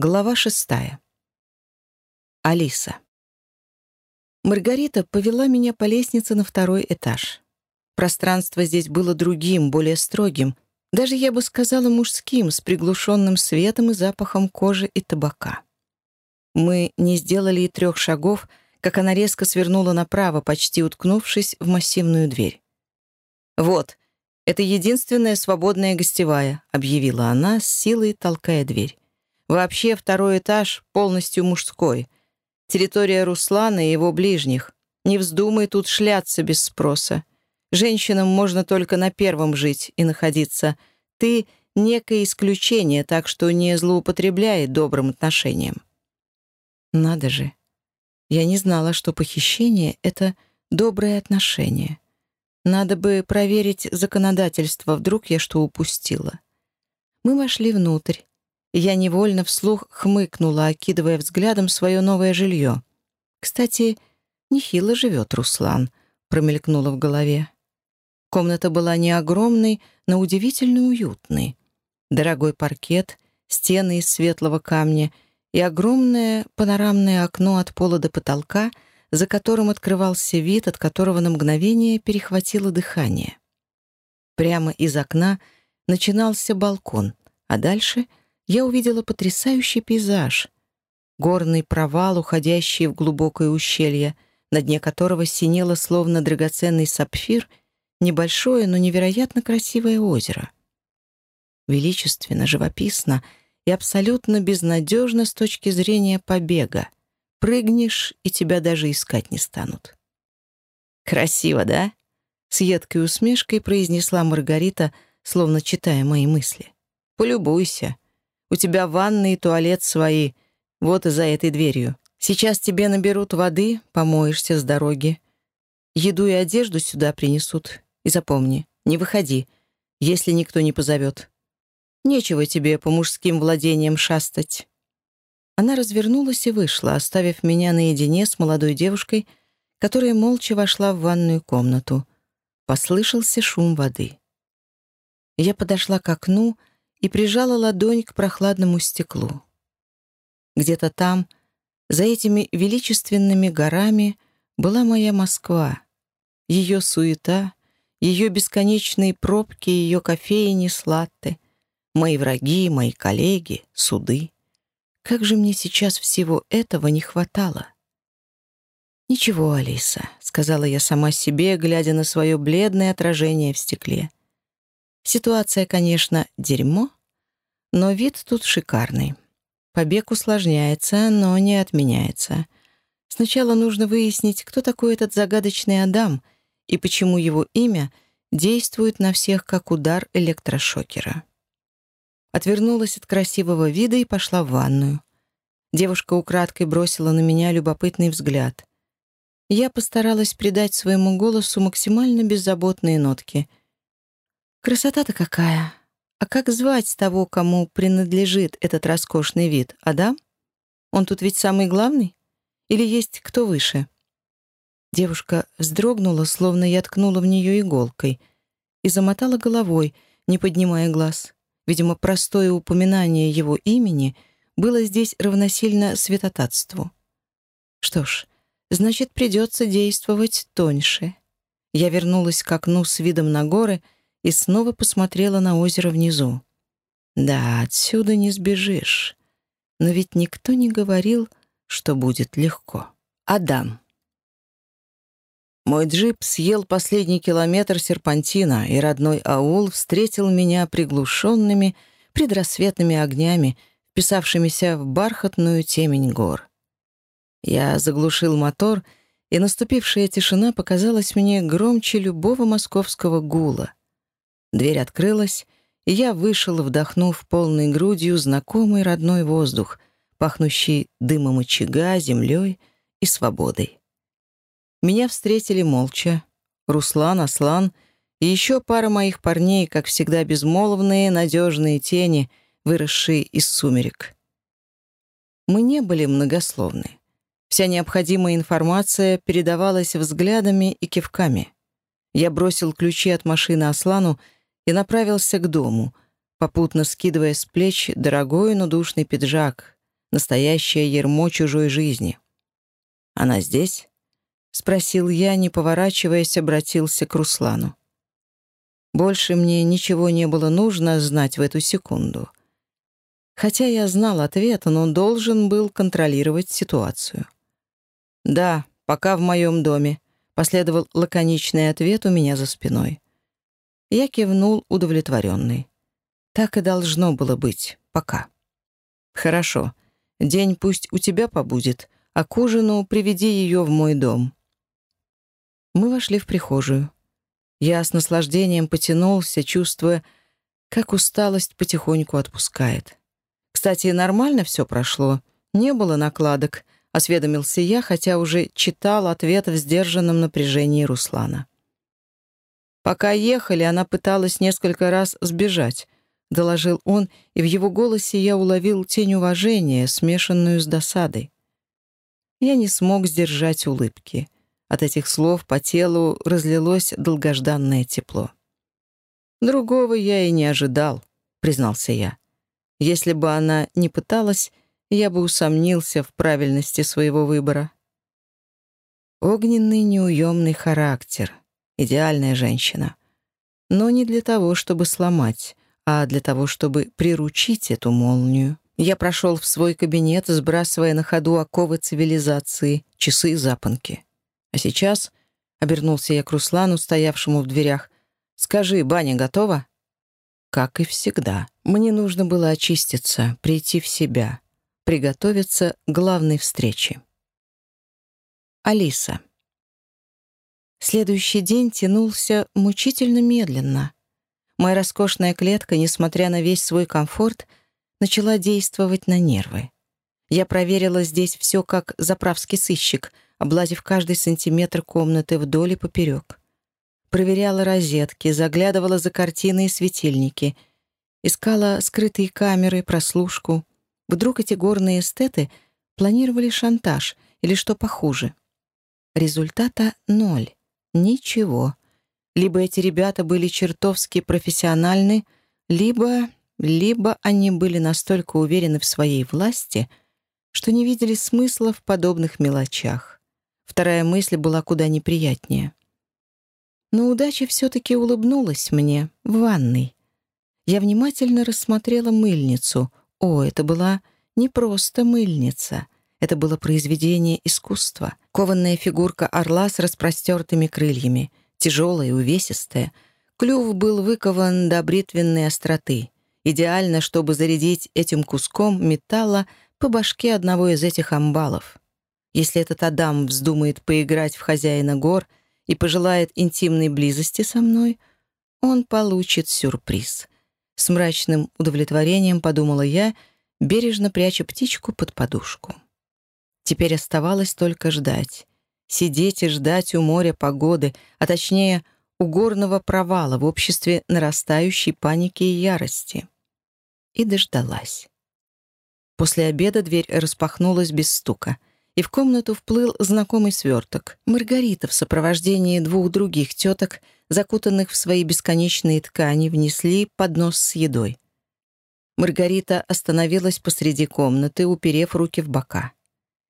Глава шестая. Алиса. Маргарита повела меня по лестнице на второй этаж. Пространство здесь было другим, более строгим, даже, я бы сказала, мужским, с приглушенным светом и запахом кожи и табака. Мы не сделали и трех шагов, как она резко свернула направо, почти уткнувшись в массивную дверь. «Вот, это единственная свободная гостевая», — объявила она, с силой толкая дверь. Вообще второй этаж полностью мужской. Территория Руслана и его ближних. Не вздумай тут шляться без спроса. Женщинам можно только на первом жить и находиться. Ты — некое исключение, так что не злоупотребляй добрым отношением. Надо же. Я не знала, что похищение — это доброе отношение. Надо бы проверить законодательство, вдруг я что упустила. Мы вошли внутрь. Я невольно вслух хмыкнула, окидывая взглядом свое новое жилье. «Кстати, нехило живет Руслан», — промелькнула в голове. Комната была не огромной, но удивительно уютной. Дорогой паркет, стены из светлого камня и огромное панорамное окно от пола до потолка, за которым открывался вид, от которого на мгновение перехватило дыхание. Прямо из окна начинался балкон, а дальше — я увидела потрясающий пейзаж. Горный провал, уходящий в глубокое ущелье, на дне которого синело словно драгоценный сапфир, небольшое, но невероятно красивое озеро. Величественно, живописно и абсолютно безнадежно с точки зрения побега. Прыгнешь, и тебя даже искать не станут. «Красиво, да?» — с едкой усмешкой произнесла Маргарита, словно читая мои мысли. «Полюбуйся. У тебя ванна и туалет свои, вот и за этой дверью. Сейчас тебе наберут воды, помоешься с дороги. Еду и одежду сюда принесут. И запомни, не выходи, если никто не позовет. Нечего тебе по мужским владениям шастать». Она развернулась и вышла, оставив меня наедине с молодой девушкой, которая молча вошла в ванную комнату. Послышался шум воды. Я подошла к окну и прижала ладонь к прохладному стеклу. Где-то там, за этими величественными горами, была моя Москва, ее суета, ее бесконечные пробки, ее кофейни с мои враги, мои коллеги, суды. Как же мне сейчас всего этого не хватало? «Ничего, Алиса», — сказала я сама себе, глядя на свое бледное отражение в стекле. Ситуация, конечно, дерьмо, но вид тут шикарный. Побег усложняется, но не отменяется. Сначала нужно выяснить, кто такой этот загадочный Адам и почему его имя действует на всех как удар электрошокера. Отвернулась от красивого вида и пошла в ванную. Девушка украдкой бросила на меня любопытный взгляд. Я постаралась придать своему голосу максимально беззаботные нотки — Красота-то какая! А как звать того, кому принадлежит этот роскошный вид? Адам? Он тут ведь самый главный? Или есть кто выше?» Девушка вздрогнула, словно я ткнула в нее иголкой, и замотала головой, не поднимая глаз. Видимо, простое упоминание его имени было здесь равносильно святотатству. Что ж, значит, придется действовать тоньше. Я вернулась к окну с видом на горы — и снова посмотрела на озеро внизу. Да, отсюда не сбежишь. Но ведь никто не говорил, что будет легко. Адам. Мой джип съел последний километр серпантина, и родной аул встретил меня приглушенными предрассветными огнями, вписавшимися в бархатную темень гор. Я заглушил мотор, и наступившая тишина показалась мне громче любого московского гула. Дверь открылась, и я вышел, вдохнув полной грудью знакомый родной воздух, пахнущий дымом очага, землей и свободой. Меня встретили молча. Руслан, Аслан и еще пара моих парней, как всегда безмолвные, надежные тени, выросшие из сумерек. Мы не были многословны. Вся необходимая информация передавалась взглядами и кивками. Я бросил ключи от машины Аслану и направился к дому, попутно скидывая с плеч дорогой, но душный пиджак, настоящее ермо чужой жизни. «Она здесь?» — спросил я, не поворачиваясь, обратился к Руслану. Больше мне ничего не было нужно знать в эту секунду. Хотя я знал ответ, но он должен был контролировать ситуацию. «Да, пока в моем доме», — последовал лаконичный ответ у меня за спиной. Я кивнул, удовлетворенный. Так и должно было быть. Пока. «Хорошо. День пусть у тебя побудет, а к ужину приведи ее в мой дом». Мы вошли в прихожую. Я с наслаждением потянулся, чувствуя, как усталость потихоньку отпускает. Кстати, нормально все прошло. Не было накладок, осведомился я, хотя уже читал ответ в сдержанном напряжении Руслана. Пока ехали, она пыталась несколько раз сбежать, доложил он, и в его голосе я уловил тень уважения, смешанную с досадой. Я не смог сдержать улыбки. От этих слов по телу разлилось долгожданное тепло. «Другого я и не ожидал», — признался я. «Если бы она не пыталась, я бы усомнился в правильности своего выбора». Огненный неуемный характер, идеальная женщина. Но не для того, чтобы сломать, а для того, чтобы приручить эту молнию. Я прошел в свой кабинет, сбрасывая на ходу оковы цивилизации, часы и запонки. А сейчас, — обернулся я к Руслану, стоявшему в дверях, — «скажи, баня готова?» Как и всегда, мне нужно было очиститься, прийти в себя, приготовиться к главной встрече. Алиса. Следующий день тянулся мучительно медленно. Моя роскошная клетка, несмотря на весь свой комфорт, начала действовать на нервы. Я проверила здесь все как заправский сыщик — облазив каждый сантиметр комнаты вдоль и поперек. Проверяла розетки, заглядывала за картины и светильники, искала скрытые камеры, прослушку. Вдруг эти горные эстеты планировали шантаж или что похуже. Результата ноль. Ничего. Либо эти ребята были чертовски профессиональны, либо... либо они были настолько уверены в своей власти, что не видели смысла в подобных мелочах. Вторая мысль была куда неприятнее. Но удача все-таки улыбнулась мне в ванной. Я внимательно рассмотрела мыльницу. О, это была не просто мыльница. Это было произведение искусства. Кованная фигурка орла с распростертыми крыльями, тяжелая и увесистая. Клюв был выкован до бритвенной остроты. Идеально, чтобы зарядить этим куском металла по башке одного из этих амбалов. Если этот Адам вздумает поиграть в хозяина гор и пожелает интимной близости со мной, он получит сюрприз. С мрачным удовлетворением подумала я, бережно пряча птичку под подушку. Теперь оставалось только ждать. Сидеть и ждать у моря погоды, а точнее, у горного провала в обществе нарастающей паники и ярости. И дождалась. После обеда дверь распахнулась без стука — и в комнату вплыл знакомый сверток. Маргарита в сопровождении двух других теток, закутанных в свои бесконечные ткани, внесли поднос с едой. Маргарита остановилась посреди комнаты, уперев руки в бока.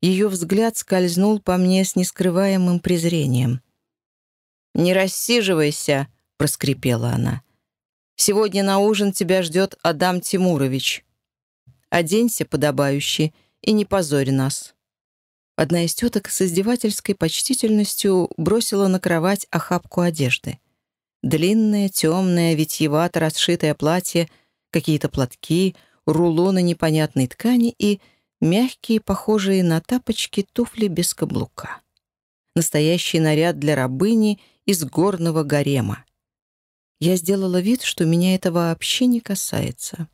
Ее взгляд скользнул по мне с нескрываемым презрением. «Не рассиживайся», — проскрипела она. «Сегодня на ужин тебя ждет Адам Тимурович. Оденься подобающе и не позорь нас». Одна из теток с издевательской почтительностью бросила на кровать охапку одежды. Длинное, темное, витьевато расшитое платье, какие-то платки, рулоны непонятной ткани и мягкие, похожие на тапочки, туфли без каблука. Настоящий наряд для рабыни из горного гарема. Я сделала вид, что меня это вообще не касается.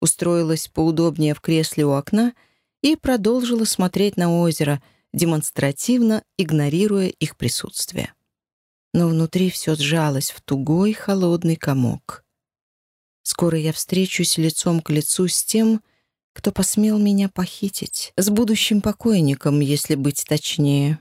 Устроилась поудобнее в кресле у окна — и продолжила смотреть на озеро, демонстративно игнорируя их присутствие. Но внутри все сжалось в тугой холодный комок. Скоро я встречусь лицом к лицу с тем, кто посмел меня похитить, с будущим покойником, если быть точнее.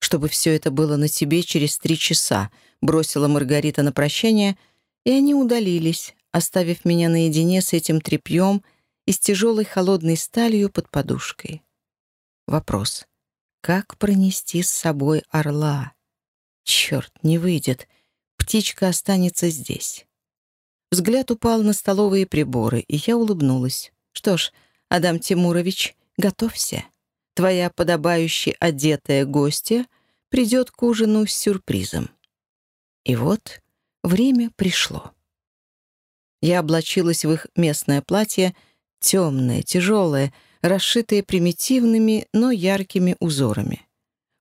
Чтобы все это было на тебе через три часа, бросила Маргарита на прощание, и они удалились, оставив меня наедине с этим тряпьем и с тяжелой холодной сталью под подушкой. Вопрос. Как пронести с собой орла? Черт, не выйдет. Птичка останется здесь. Взгляд упал на столовые приборы, и я улыбнулась. Что ж, Адам Тимурович, готовься. Твоя подобающая одетая гостья придет к ужину с сюрпризом. И вот время пришло. Я облачилась в их местное платье, темное, тяжелое, расшитое примитивными, но яркими узорами.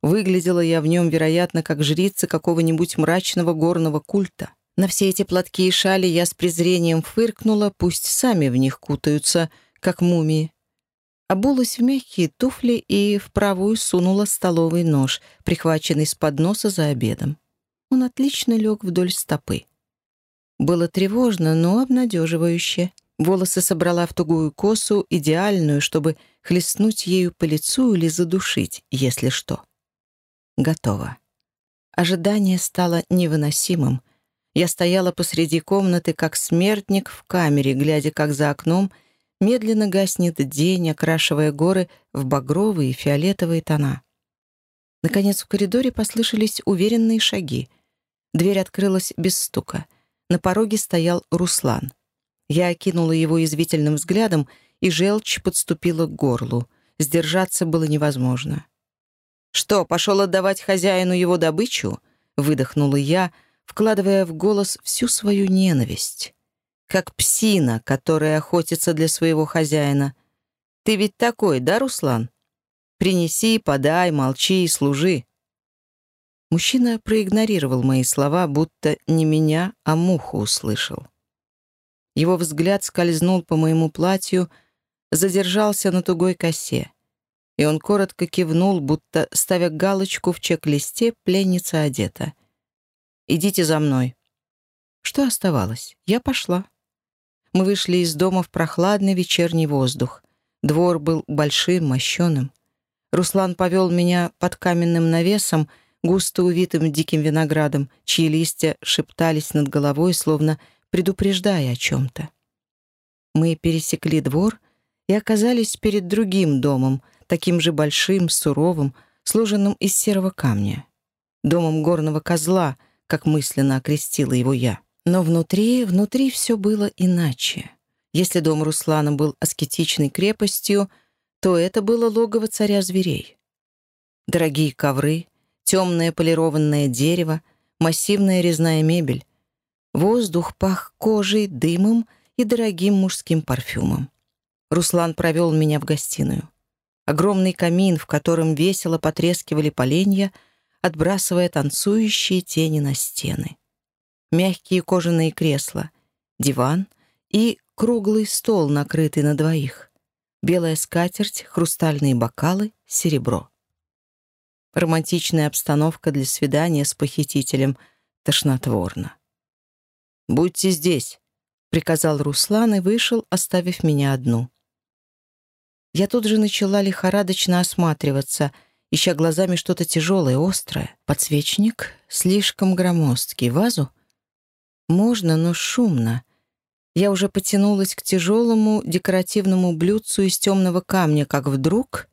Выглядела я в нем, вероятно, как жрица какого-нибудь мрачного горного культа. На все эти платки и шали я с презрением фыркнула, пусть сами в них кутаются, как мумии. Обулась в мягкие туфли и в правую сунула столовый нож, прихваченный с подноса за обедом. Он отлично лег вдоль стопы. Было тревожно, но обнадеживающе. Волосы собрала в тугую косу, идеальную, чтобы хлестнуть ею по лицу или задушить, если что. Готово. Ожидание стало невыносимым. Я стояла посреди комнаты, как смертник в камере, глядя, как за окном медленно гаснет день, окрашивая горы в багровые и фиолетовые тона. Наконец в коридоре послышались уверенные шаги. Дверь открылась без стука. На пороге стоял Руслан. Я окинула его извительным взглядом, и желчь подступила к горлу. Сдержаться было невозможно. «Что, пошел отдавать хозяину его добычу?» — выдохнула я, вкладывая в голос всю свою ненависть. «Как псина, которая охотится для своего хозяина. Ты ведь такой, да, Руслан? Принеси, подай, молчи и служи». Мужчина проигнорировал мои слова, будто не меня, а муху услышал. Его взгляд скользнул по моему платью, задержался на тугой косе, и он коротко кивнул, будто ставя галочку в чек-листе «Пленница одета». «Идите за мной». Что оставалось? Я пошла. Мы вышли из дома в прохладный вечерний воздух. Двор был большим, мощеным. Руслан повел меня под каменным навесом, густо увитым диким виноградом, чьи листья шептались над головой, словно предупреждая о чем-то. Мы пересекли двор и оказались перед другим домом, таким же большим, суровым, сложенным из серого камня. Домом горного козла, как мысленно окрестила его я. Но внутри, внутри все было иначе. Если дом Руслана был аскетичной крепостью, то это было логово царя зверей. Дорогие ковры, темное полированное дерево, массивная резная мебель. Воздух пах кожей, дымом и дорогим мужским парфюмом. Руслан провел меня в гостиную. Огромный камин, в котором весело потрескивали поленья, отбрасывая танцующие тени на стены. Мягкие кожаные кресла, диван и круглый стол, накрытый на двоих. Белая скатерть, хрустальные бокалы, серебро. Романтичная обстановка для свидания с похитителем тошнотворна. «Будьте здесь», — приказал Руслан и вышел, оставив меня одну. Я тут же начала лихорадочно осматриваться, ища глазами что-то тяжелое, острое. Подсвечник слишком громоздкий. Вазу? Можно, но шумно. Я уже потянулась к тяжелому декоративному блюдцу из темного камня, как вдруг...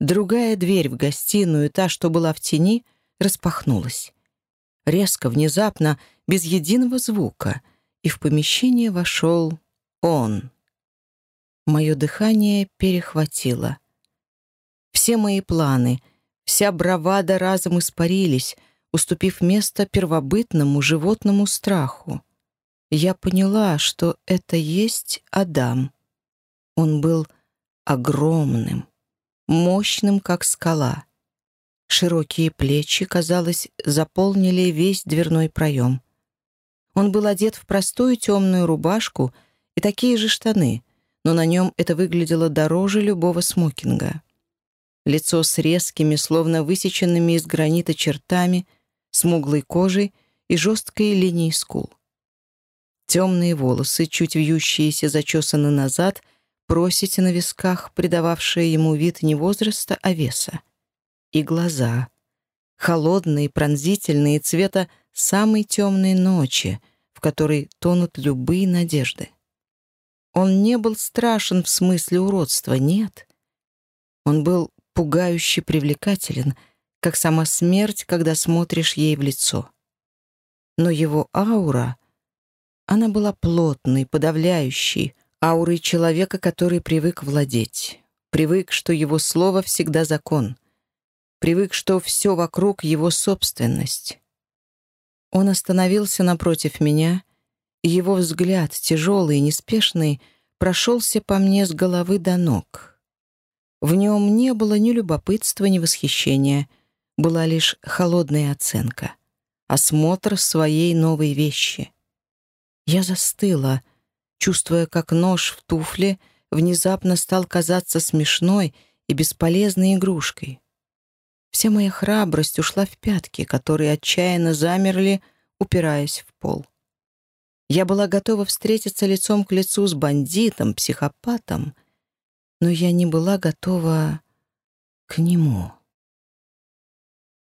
Другая дверь в гостиную, та, что была в тени, распахнулась. Резко, внезапно, без единого звука, и в помещение вошел он. Мое дыхание перехватило. Все мои планы, вся бравада разом испарились, уступив место первобытному животному страху. Я поняла, что это есть Адам. Он был огромным, мощным, как скала. Широкие плечи, казалось, заполнили весь дверной проем. Он был одет в простую темную рубашку и такие же штаны, но на нем это выглядело дороже любого смокинга. Лицо с резкими, словно высеченными из гранита чертами, смуглой кожей и жесткой линией скул. Темные волосы, чуть вьющиеся, зачесаны назад, просить на висках, придававшие ему вид не возраста, а веса. И глаза. Холодные, пронзительные, цвета самой темной ночи, в которой тонут любые надежды. Он не был страшен в смысле уродства, нет. Он был пугающе привлекателен, как сама смерть, когда смотришь ей в лицо. Но его аура, она была плотной, подавляющей, аурой человека, который привык владеть, привык, что его слово всегда закон, привык, что все вокруг его собственность. Он остановился напротив меня, и его взгляд, тяжелый и неспешный, прошелся по мне с головы до ног. В нем не было ни любопытства, ни восхищения, была лишь холодная оценка, осмотр своей новой вещи. Я застыла, чувствуя, как нож в туфле внезапно стал казаться смешной и бесполезной игрушкой. Вся моя храбрость ушла в пятки, которые отчаянно замерли, упираясь в пол. Я была готова встретиться лицом к лицу с бандитом, психопатом, но я не была готова к нему.